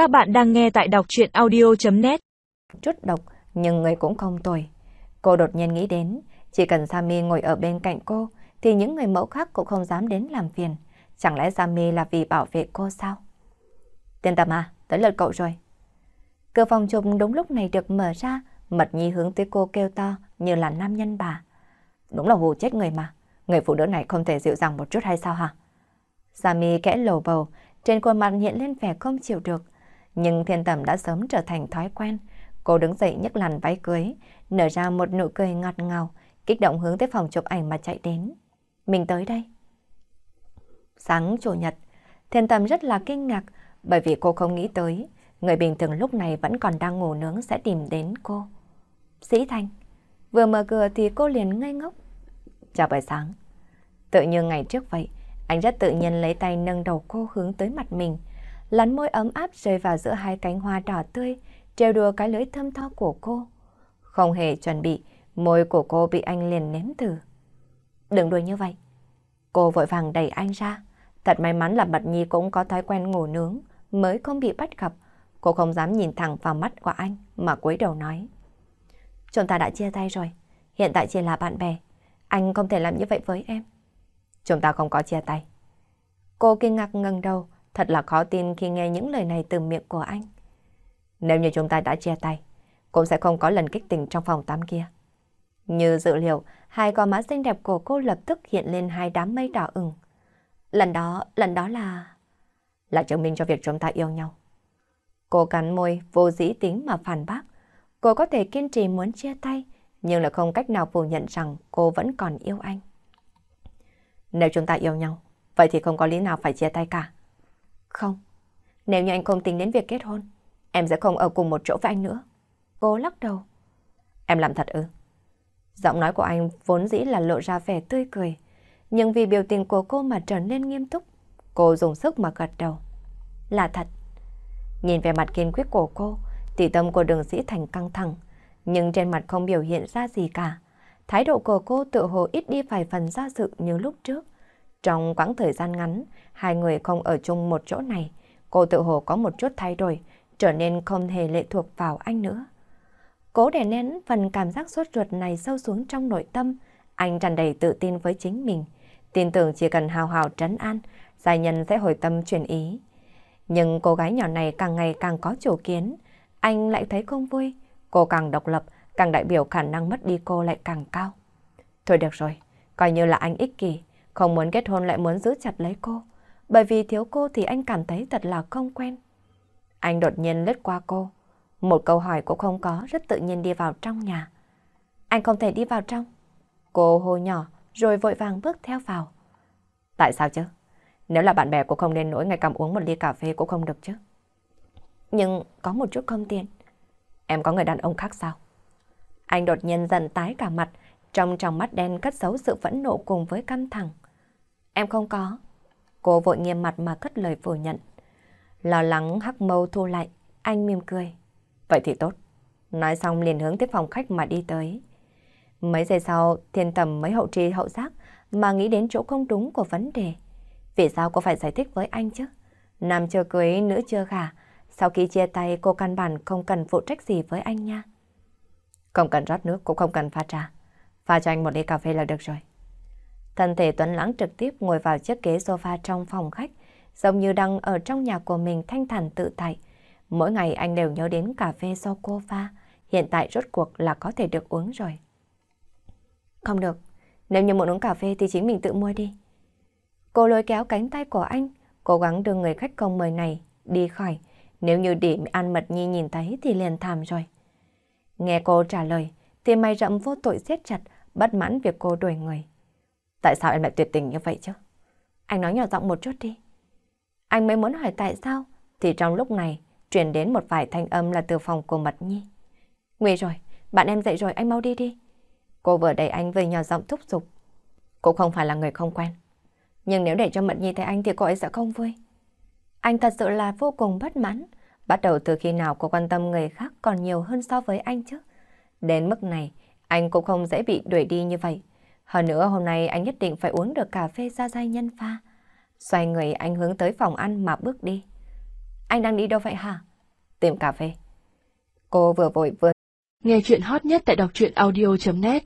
Các bạn đang nghe tại đọc chuyện audio.net Chút độc, nhưng người cũng không tồi. Cô đột nhiên nghĩ đến, chỉ cần Sammy ngồi ở bên cạnh cô, thì những người mẫu khác cũng không dám đến làm phiền. Chẳng lẽ Sammy là vì bảo vệ cô sao? Tiên tâm à, tới lượt cậu rồi. Cửa phòng chụp đúng lúc này được mở ra, Mật Nhi hướng tới cô kêu to như là nam nhân bà. Đúng là hù chết người mà, người phụ nữ này không thể dịu dàng một chút hay sao hả? Sammy kẽ lầu bầu, trên khuôn mặt hiện lên vẻ không chịu được. Nhưng thiên tầm đã sớm trở thành thói quen. Cô đứng dậy nhấc làn váy cưới, nở ra một nụ cười ngọt ngào, kích động hướng tới phòng chụp ảnh mà chạy đến. Mình tới đây. Sáng chủ nhật, thiên tầm rất là kinh ngạc bởi vì cô không nghĩ tới người bình thường lúc này vẫn còn đang ngủ nướng sẽ tìm đến cô. Sĩ Thanh, vừa mở cửa thì cô liền ngây ngốc. Chào buổi sáng. Tự như ngày trước vậy, anh rất tự nhiên lấy tay nâng đầu cô hướng tới mặt mình. Lắn môi ấm áp rơi vào giữa hai cánh hoa đỏ tươi, treo đùa cái lưỡi thơm tho của cô. Không hề chuẩn bị, môi của cô bị anh liền nếm thử. Đừng đùa như vậy. Cô vội vàng đẩy anh ra. Thật may mắn là Mật Nhi cũng có thói quen ngủ nướng, mới không bị bắt gặp. Cô không dám nhìn thẳng vào mắt của anh mà cúi đầu nói. Chúng ta đã chia tay rồi, hiện tại chỉ là bạn bè. Anh không thể làm như vậy với em. Chúng ta không có chia tay. Cô kinh ngạc ngẩng đầu, thật là khó tin khi nghe những lời này từ miệng của anh. Nếu như chúng ta đã chia tay, cũng sẽ không có lần kích tình trong phòng tắm kia. Như dự liệu, hai gò má xinh đẹp của cô lập tức hiện lên hai đám mây đỏ ửng. Lần đó, lần đó là... Là chứng minh cho việc chúng ta yêu nhau. Cô cắn môi, vô dĩ tính mà phản bác. Cô có thể kiên trì muốn chia tay, nhưng là không cách nào phủ nhận rằng cô vẫn còn yêu anh. Nếu chúng ta yêu nhau, vậy thì không có lý nào phải chia tay cả. Không, nếu như anh không tính đến việc kết hôn, em sẽ không ở cùng một chỗ với anh nữa. Cô lắc đầu. Em làm thật ư? Giọng nói của anh vốn dĩ là lộ ra vẻ tươi cười, nhưng vì biểu tình của cô mà trở nên nghiêm túc. Cô dùng sức mà gật đầu. Là thật. Nhìn về mặt kiên quyết của cô, tỉ tâm của đường sĩ thành căng thẳng, nhưng trên mặt không biểu hiện ra gì cả. Thái độ của cô tự hồ ít đi vài phần ra sự như lúc trước. Trong quãng thời gian ngắn, hai người không ở chung một chỗ này, cô tự hồ có một chút thay đổi, trở nên không hề lệ thuộc vào anh nữa. Cố đè nén phần cảm giác sốt ruột này sâu xuống trong nội tâm, anh tràn đầy tự tin với chính mình, tin tưởng chỉ cần hào hào trấn an, giai nhân sẽ hồi tâm chuyển ý. Nhưng cô gái nhỏ này càng ngày càng có chủ kiến, anh lại thấy không vui, cô càng độc lập, càng đại biểu khả năng mất đi cô lại càng cao. Thôi được rồi, coi như là anh ích kỷ, không muốn kết hôn lại muốn giữ chặt lấy cô. Bởi vì thiếu cô thì anh cảm thấy thật là không quen. Anh đột nhiên lướt qua cô. Một câu hỏi cũng không có, rất tự nhiên đi vào trong nhà. Anh không thể đi vào trong. Cô hô nhỏ, rồi vội vàng bước theo vào. Tại sao chứ? Nếu là bạn bè cũng không nên nỗi ngày cầm uống một ly cà phê cũng không được chứ. Nhưng có một chút không tiện. Em có người đàn ông khác sao? Anh đột nhiên dần tái cả mặt, trong trong mắt đen cất giấu sự phẫn nộ cùng với căng thẳng. Em không có. Cô vội nghiêm mặt mà cất lời phủ nhận. Lo lắng hắc mâu thu lại, anh mỉm cười. Vậy thì tốt. Nói xong liền hướng tiếp phòng khách mà đi tới. Mấy giây sau, thiên tầm mấy hậu tri hậu giác mà nghĩ đến chỗ không đúng của vấn đề. Vì sao cô phải giải thích với anh chứ? Nam chưa cưới, nữ chưa gả. Sau khi chia tay, cô căn bản không cần phụ trách gì với anh nha. Không cần rót nước, cũng không cần pha trà. Pha cho anh một ly cà phê là được rồi. Thân thể Tuấn Lãng trực tiếp ngồi vào chiếc ghế sofa trong phòng khách, giống như đang ở trong nhà của mình thanh thản tự tại. Mỗi ngày anh đều nhớ đến cà phê do cô pha, hiện tại rốt cuộc là có thể được uống rồi. Không được, nếu như muốn uống cà phê thì chính mình tự mua đi. Cô lôi kéo cánh tay của anh, cố gắng đưa người khách không mời này đi khỏi. Nếu như để An Mật Nhi nhìn thấy thì liền thảm rồi. Nghe cô trả lời, thì mày rậm vô tội siết chặt, bất mãn việc cô đuổi người. Tại sao em lại tuyệt tình như vậy chứ? Anh nói nhỏ giọng một chút đi. Anh mới muốn hỏi tại sao, thì trong lúc này, truyền đến một vài thanh âm là từ phòng của Mật Nhi. Nguy rồi, bạn em dậy rồi, anh mau đi đi. Cô vừa đẩy anh về nhỏ giọng thúc giục. Cô không phải là người không quen. Nhưng nếu để cho Mật Nhi thấy anh thì cô ấy sẽ không vui. Anh thật sự là vô cùng bất mãn. Bắt đầu từ khi nào cô quan tâm người khác còn nhiều hơn so với anh chứ? Đến mức này, anh cũng không dễ bị đuổi đi như vậy. Hơn nữa, hôm nay anh nhất định phải uống được cà phê ra dai nhân pha. Xoay người, anh hướng tới phòng ăn mà bước đi. Anh đang đi đâu vậy hả? tìm cà phê. Cô vừa vội vừa Nghe chuyện hot nhất tại đọc truyện audio.net